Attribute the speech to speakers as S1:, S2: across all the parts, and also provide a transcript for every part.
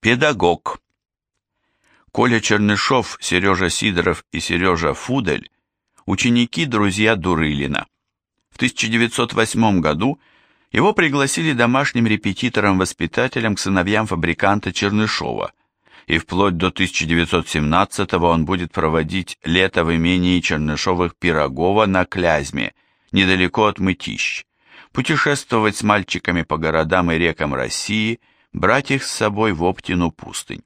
S1: Педагог. Коля Чернышов, Сережа Сидоров и Сережа Фудель – ученики-друзья Дурылина. В 1908 году его пригласили домашним репетитором-воспитателем к сыновьям фабриканта Чернышова, и вплоть до 1917 он будет проводить лето в имении Чернышовых Пирогова на Клязьме, недалеко от Мытищ, путешествовать с мальчиками по городам и рекам России, брать их с собой в Оптину пустынь.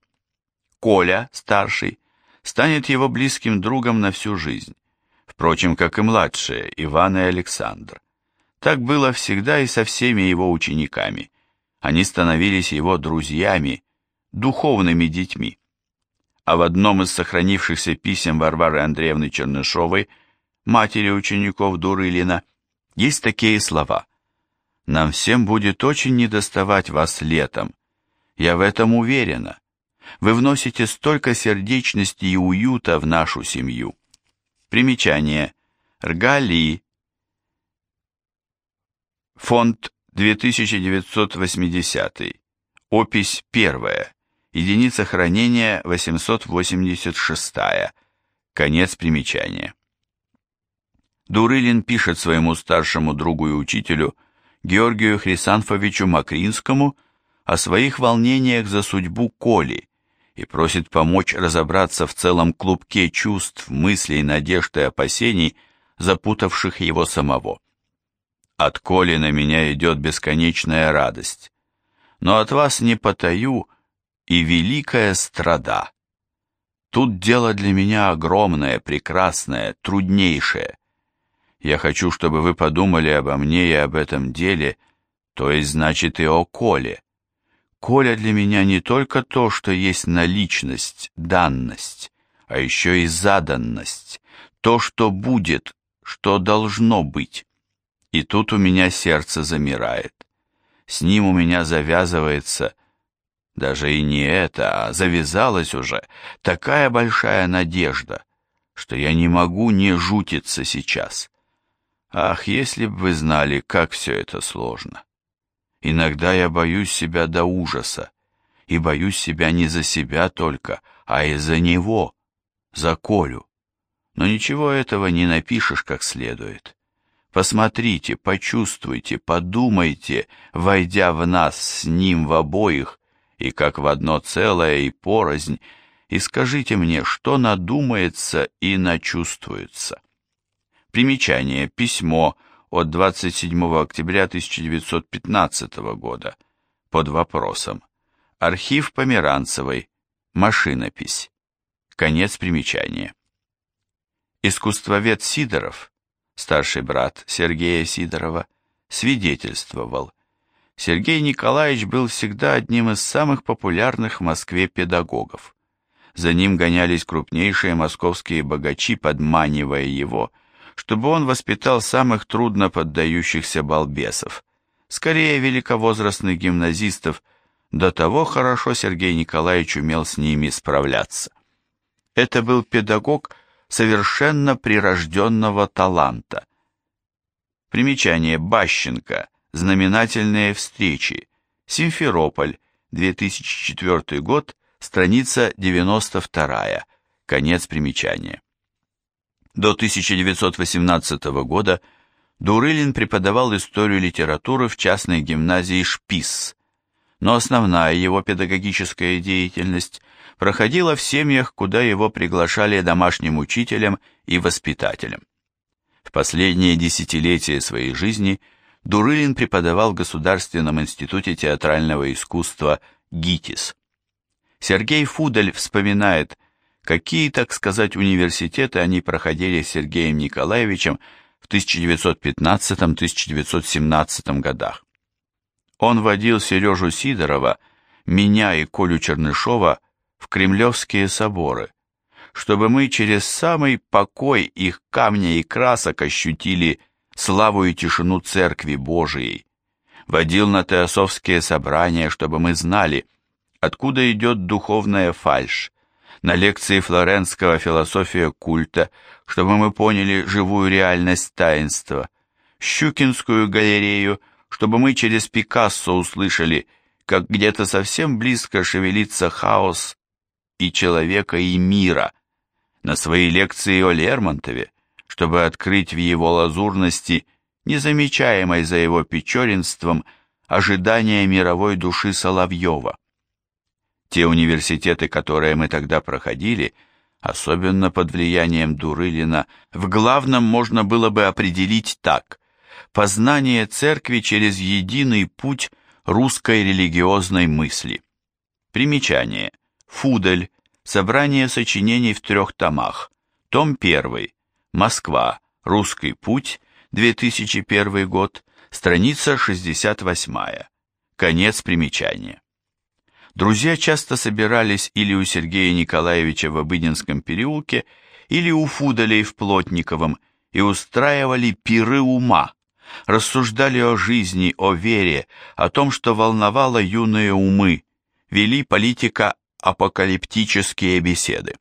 S1: Коля, старший, станет его близким другом на всю жизнь, впрочем, как и младшие, Иван и Александр. Так было всегда и со всеми его учениками. Они становились его друзьями, духовными детьми. А в одном из сохранившихся писем Варвары Андреевны Чернышовой, матери учеников Дурылина, есть такие слова «Нам всем будет очень недоставать вас летом. Я в этом уверена. Вы вносите столько сердечности и уюта в нашу семью. Примечание. Ргали. Фонд 2980. Опись 1. Единица хранения 886. Конец примечания. Дурылин пишет своему старшему другу и учителю Георгию Хрисанфовичу Макринскому о своих волнениях за судьбу Коли и просит помочь разобраться в целом клубке чувств, мыслей, надежд и опасений, запутавших его самого. От Коли на меня идет бесконечная радость, но от вас не потаю и великая страда. Тут дело для меня огромное, прекрасное, труднейшее. Я хочу, чтобы вы подумали обо мне и об этом деле, то есть, значит, и о Коле. Коля для меня не только то, что есть наличность, данность, а еще и заданность, то, что будет, что должно быть. И тут у меня сердце замирает. С ним у меня завязывается, даже и не это, а завязалась уже такая большая надежда, что я не могу не жутиться сейчас. Ах, если бы вы знали, как все это сложно. Иногда я боюсь себя до ужаса, и боюсь себя не за себя только, а и за него, за Колю. Но ничего этого не напишешь как следует. Посмотрите, почувствуйте, подумайте, войдя в нас с ним в обоих, и как в одно целое и порознь, и скажите мне, что надумается и начувствуется. Примечание, письмо от 27 октября 1915 года под вопросом. Архив Померанцевой. Машинопись. Конец примечания. Искусствовед Сидоров, старший брат Сергея Сидорова, свидетельствовал. Сергей Николаевич был всегда одним из самых популярных в Москве педагогов. За ним гонялись крупнейшие московские богачи, подманивая его – чтобы он воспитал самых трудно поддающихся балбесов, скорее великовозрастных гимназистов, до того хорошо Сергей Николаевич умел с ними справляться. Это был педагог совершенно прирожденного таланта. Примечание Бащенко, знаменательные встречи, Симферополь, 2004 год, страница 92, конец примечания. До 1918 года Дурылин преподавал историю литературы в частной гимназии «Шпис», но основная его педагогическая деятельность проходила в семьях, куда его приглашали домашним учителем и воспитателем. В последние десятилетия своей жизни Дурылин преподавал в Государственном институте театрального искусства ГИТИС. Сергей Фудель вспоминает какие, так сказать, университеты они проходили с Сергеем Николаевичем в 1915-1917 годах. Он водил Сережу Сидорова, меня и Колю Чернышова в Кремлевские соборы, чтобы мы через самый покой их камня и красок ощутили славу и тишину Церкви Божией. Водил на теософские собрания, чтобы мы знали, откуда идет духовная фальшь, на лекции флоренского «Философия культа», чтобы мы поняли живую реальность таинства, Щукинскую галерею, чтобы мы через Пикассо услышали, как где-то совсем близко шевелится хаос и человека, и мира, на свои лекции о Лермонтове, чтобы открыть в его лазурности, незамечаемой за его печоренством, ожидания мировой души Соловьева. Те университеты, которые мы тогда проходили, особенно под влиянием Дурылина, в главном можно было бы определить так – познание церкви через единый путь русской религиозной мысли. Примечание. Фудель. Собрание сочинений в трех томах. Том 1. Москва. Русский путь. 2001 год. Страница 68. Конец примечания. Друзья часто собирались или у Сергея Николаевича в Обыденском переулке, или у Фудалей в Плотниковом и устраивали пиры ума, рассуждали о жизни, о вере, о том, что волновало юные умы, вели политико-апокалиптические беседы.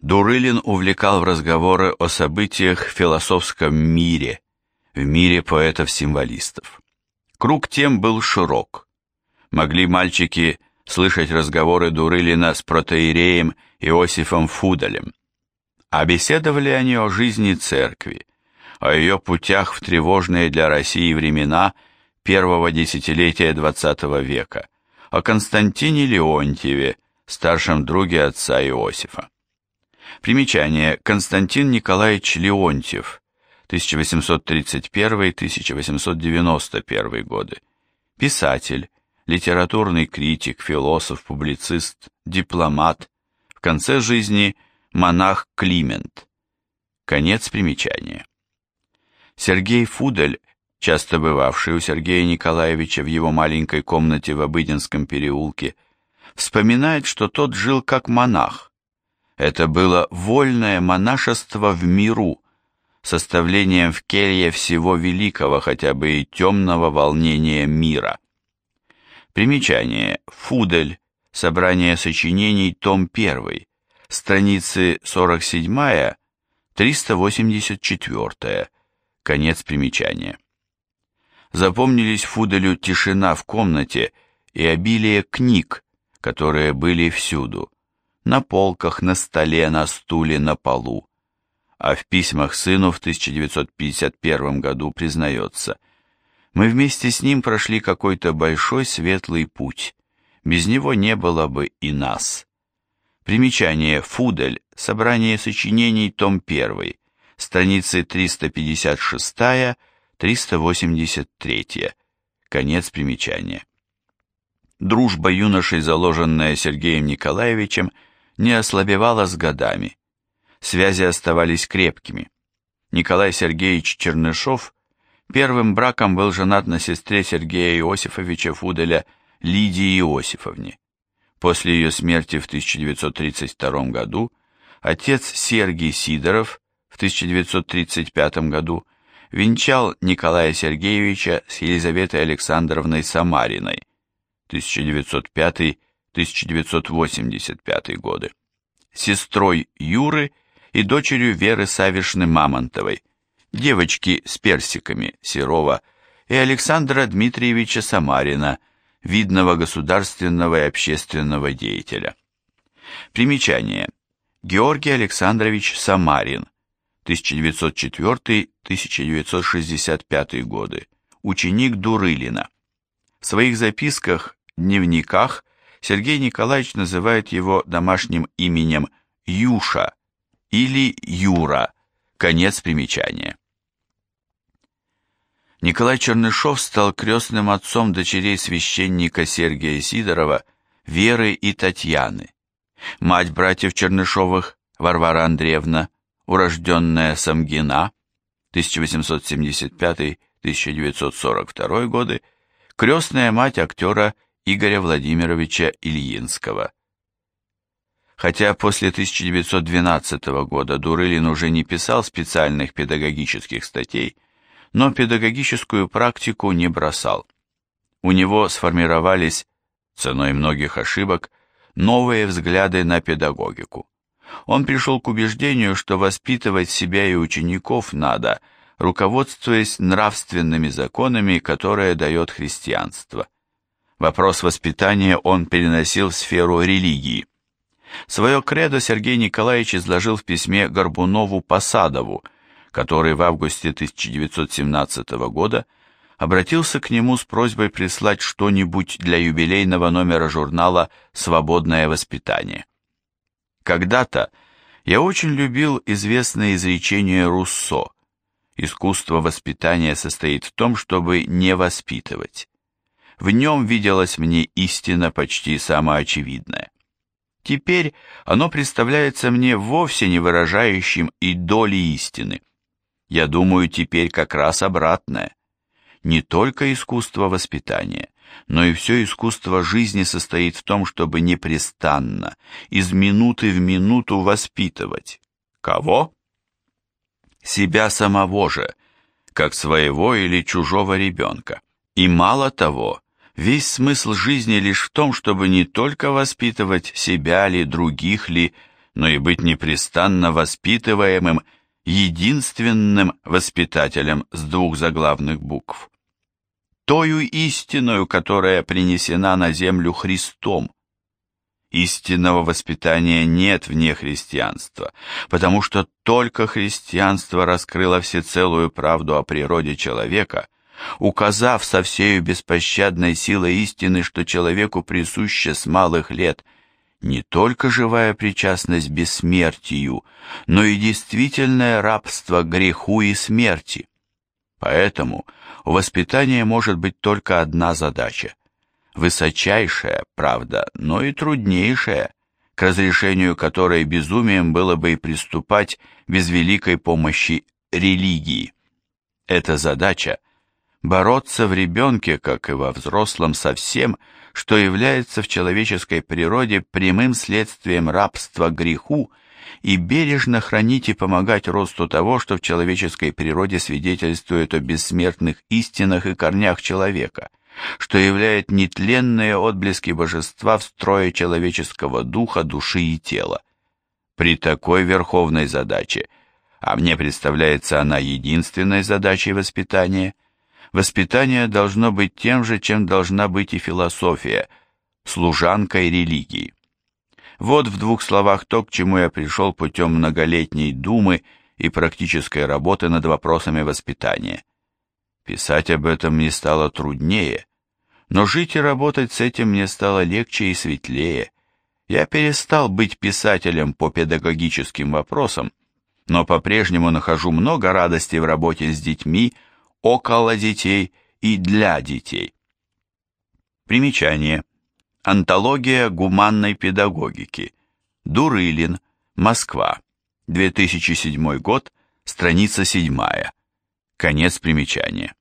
S1: Дурылин увлекал в разговоры о событиях в философском мире, в мире поэтов-символистов. Круг тем был широк. Могли мальчики слышать разговоры Дурылина с протеереем Иосифом Фудалем. А беседовали они о жизни церкви, о ее путях в тревожные для России времена первого десятилетия XX века, о Константине Леонтьеве, старшем друге отца Иосифа. Примечание. Константин Николаевич Леонтьев, 1831-1891 годы. Писатель, литературный критик, философ, публицист, дипломат, в конце жизни монах Климент. Конец примечания. Сергей Фудель, часто бывавший у Сергея Николаевича в его маленькой комнате в Обыденском переулке, вспоминает, что тот жил как монах. Это было вольное монашество в миру, составлением в келье всего великого, хотя бы и темного волнения мира. Примечание. Фудель. Собрание сочинений. Том 1. Страницы 47-384. Конец примечания. Запомнились Фуделю тишина в комнате и обилие книг, которые были всюду, на полках, на столе, на стуле, на полу. А в письмах сыну в 1951 году признается, «Мы вместе с ним прошли какой-то большой светлый путь, без него не было бы и нас». Примечание Фудель, собрание сочинений, том 1, страницы 356-383, конец примечания. Дружба юношей, заложенная Сергеем Николаевичем, не ослабевала с годами. Связи оставались крепкими. Николай Сергеевич Чернышов первым браком был женат на сестре Сергея Иосифовича Фуделя Лидии Иосифовне. После ее смерти в 1932 году отец Сергий Сидоров в 1935 году венчал Николая Сергеевича с Елизаветой Александровной Самариной 1905-1985 годы, сестрой Юры и дочерью Веры Савишны Мамонтовой, девочки с персиками Серова и Александра Дмитриевича Самарина, видного государственного и общественного деятеля. Примечание. Георгий Александрович Самарин, 1904-1965 годы, ученик Дурылина. В своих записках, дневниках Сергей Николаевич называет его домашним именем Юша или Юра, конец примечания. Николай Чернышов стал крестным отцом дочерей священника Сергия Сидорова, Веры и Татьяны. Мать братьев Чернышовых, Варвара Андреевна, урожденная Самгина, 1875-1942 годы, крестная мать актера Игоря Владимировича Ильинского. Хотя после 1912 года Дурылин уже не писал специальных педагогических статей, но педагогическую практику не бросал. У него сформировались, ценой многих ошибок, новые взгляды на педагогику. Он пришел к убеждению, что воспитывать себя и учеников надо, руководствуясь нравственными законами, которые дает христианство. Вопрос воспитания он переносил в сферу религии. Свое кредо Сергей Николаевич изложил в письме Горбунову-Посадову, который в августе 1917 года обратился к нему с просьбой прислать что-нибудь для юбилейного номера журнала «Свободное воспитание». Когда-то я очень любил известное изречение Руссо «Искусство воспитания состоит в том, чтобы не воспитывать». В нем виделась мне истина почти самоочевидная. Теперь оно представляется мне вовсе не выражающим и доли истины. Я думаю теперь как раз обратное. Не только искусство воспитания, но и все искусство жизни состоит в том, чтобы непрестанно, из минуты в минуту воспитывать. Кого? Себя самого же, как своего или чужого ребенка. И мало того, Весь смысл жизни лишь в том, чтобы не только воспитывать себя ли, других ли, но и быть непрестанно воспитываемым единственным воспитателем с двух заглавных букв. Тою истиною, которая принесена на землю Христом. Истинного воспитания нет вне христианства, потому что только христианство раскрыло всецелую правду о природе человека – указав со всею беспощадной силой истины, что человеку присуща с малых лет не только живая причастность бессмертию, но и действительное рабство греху и смерти. Поэтому у воспитания может быть только одна задача – высочайшая, правда, но и труднейшая, к разрешению которой безумием было бы и приступать без великой помощи религии. Эта задача – бороться в ребенке, как и во взрослом, со всем, что является в человеческой природе прямым следствием рабства греху, и бережно хранить и помогать росту того, что в человеческой природе свидетельствует о бессмертных истинах и корнях человека, что являет нетленные отблески божества в строе человеческого духа, души и тела. При такой верховной задаче, а мне представляется она единственной задачей воспитания – воспитание должно быть тем же, чем должна быть и философия, служанкой религии. Вот в двух словах то, к чему я пришел путем многолетней думы и практической работы над вопросами воспитания. Писать об этом мне стало труднее, но жить и работать с этим мне стало легче и светлее. Я перестал быть писателем по педагогическим вопросам, но по-прежнему нахожу много радости в работе с детьми, около детей и для детей. Примечание. Антология гуманной педагогики. Дурылин. Москва. 2007 год. Страница 7. Конец примечания.